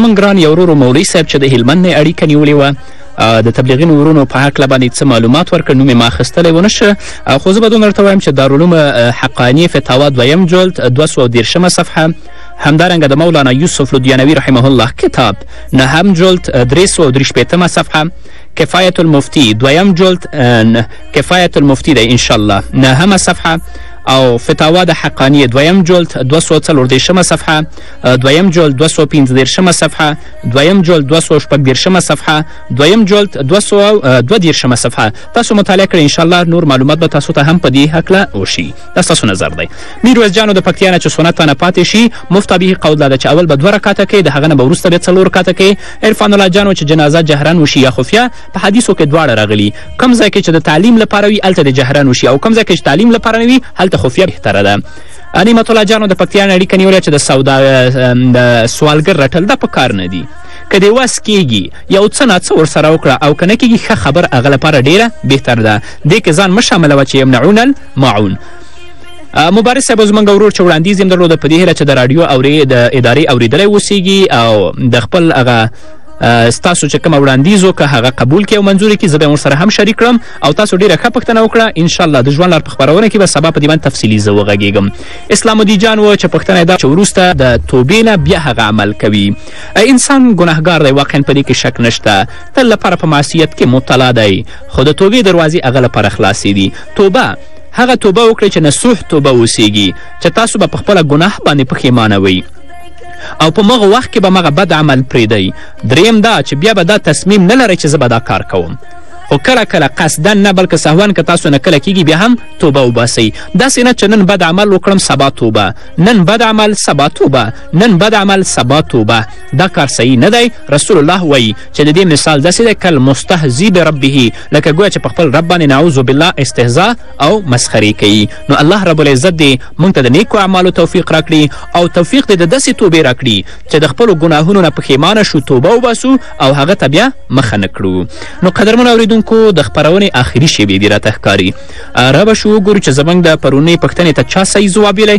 زمونږ ګران یو ورور مولوي صاحب چې د هلمند نه اړیکه نیولې وه د تبلیغینو ورونو په هکله باندې څه معلومات ورکړه نوم یې ما اخیستلی ونه شه خو زه به دومره درته وایم چې دارالعلوم حقانیه فتاوا دویم جلد دوه سوه دېرشمه صفحه همدارنګه د مولانا یوسف لدیانوي رحمه الله کتاب نهم جلد درې سوه او درې شپېتمه صفحه کفایت المفتی دویم جلد کفایت المفتی دی انشاءالله نهمه صفحه او فتاوا د حقانیه دویم جلد دوه سوه څلور دېرشمه صفحه دویم جلد دوه سوه پنځه دېرشمه صفحه دویم جلد دوه سوه شپږ دېرشمه صفحه دویم جلد دوه سوه دوه دېرشمه صفحه تاسو مطالعه کړئ انشاءالله نور معلومات به تاسو ته هم په دې هکله وشي دا ستاسو نظر دی میرویس جانو د پکتیا نه چې سنت نه پاتې شي مفتابه قول دا ده چې اول به دوه رکاته کوي د هغه نه به وروسته بیا څلور رکاته کوي عرفان الله جانو چې جنازه جهرن وشي یا خفیه په حدیثو کې دواړه راغلي کوم ځای کې چې د تعلیم لپاره وي هلته د جهرن وشي او کوم ځای کې چې تعلیم لپاره نه وي هلته خفیه بهتره ده نعمت الله جانو د پکتیا نه اړیکه نیولې چې د سودا د سوالګر رټل دا په کار نه دي که دې وس کیږي یو څه ناڅه ورسره وکړه او که نه کیږي ښه خبر هغه لپاره ډیره بهتر ده دې کې ځان مه شاملوه چې یمنعون المعون مبارز صاحب زموږ ورور چې وړاندیز یې درلوده په دې هیله چې د راډیو او د ادارې اورېدلی اوسیږي او د خپل هغه ستاسو چې کوم وړاندیز وکړه هغه قبول کړي او منظور کړي زه به ورسره هم شریک کړم او تاسو ډیره ښه پوښتنه وکړه انشاءالله د ژوند لار په خپرونه کې به سبا په دې باندې تفصیلي زه وغږیږم اسلام الدین جان و چې پوښتنه یې دا چې وروسته د توبې نه بیا هغه عمل کوي انسان ګناهګار دی واقعا په دې کې شک نشته تل لپاره په معصیت کې مبتلا دی خو د توبې دروازې هغه لپاره خلاصې دي توبه هغه توبه وکړئ چې نصوح توبه اوسیږي چې تاسو به په خپله ګناه باندې پښیمانه وئ او په مغه وخت کې به مغه بد عمل پرېږدئ دریم دا چې بیا به دا تصمیم نه لرئ چې زه به دا کار کوم خو کله کله قصدا نه بلکه سهوا که تاسو نه کله کیږي بیا هم توبه وباسئ داسې نه چې نن بد عمل وکړم سبا توبه نن بد عمل سبا توبه نن بد عمل سبا توبه دا کار صحیح نه دی رسول الله وایي چې د دې مثال داسې دی کل مستهزی بربه لکه ګویا چې په خپل رب باندې نعوذ بالله استهزا او مسخرې کوي نو الله رب العزت دې موږ ته د نیکو اعمالو توفیق راکړي او توفیق دې د داسې توبې راکړي چې د خپلو ګناهونو نه پښیمانه شو توبه وباسو او هغه ته بیا مخه نه کړو نو قدرمن اوریدونکو د خپرونې آخري شیبې دي راته ښکاري رابه شو وګورو چې زموږ د پرونۍ پوښتنې ته چا صحیح ځواب ویلی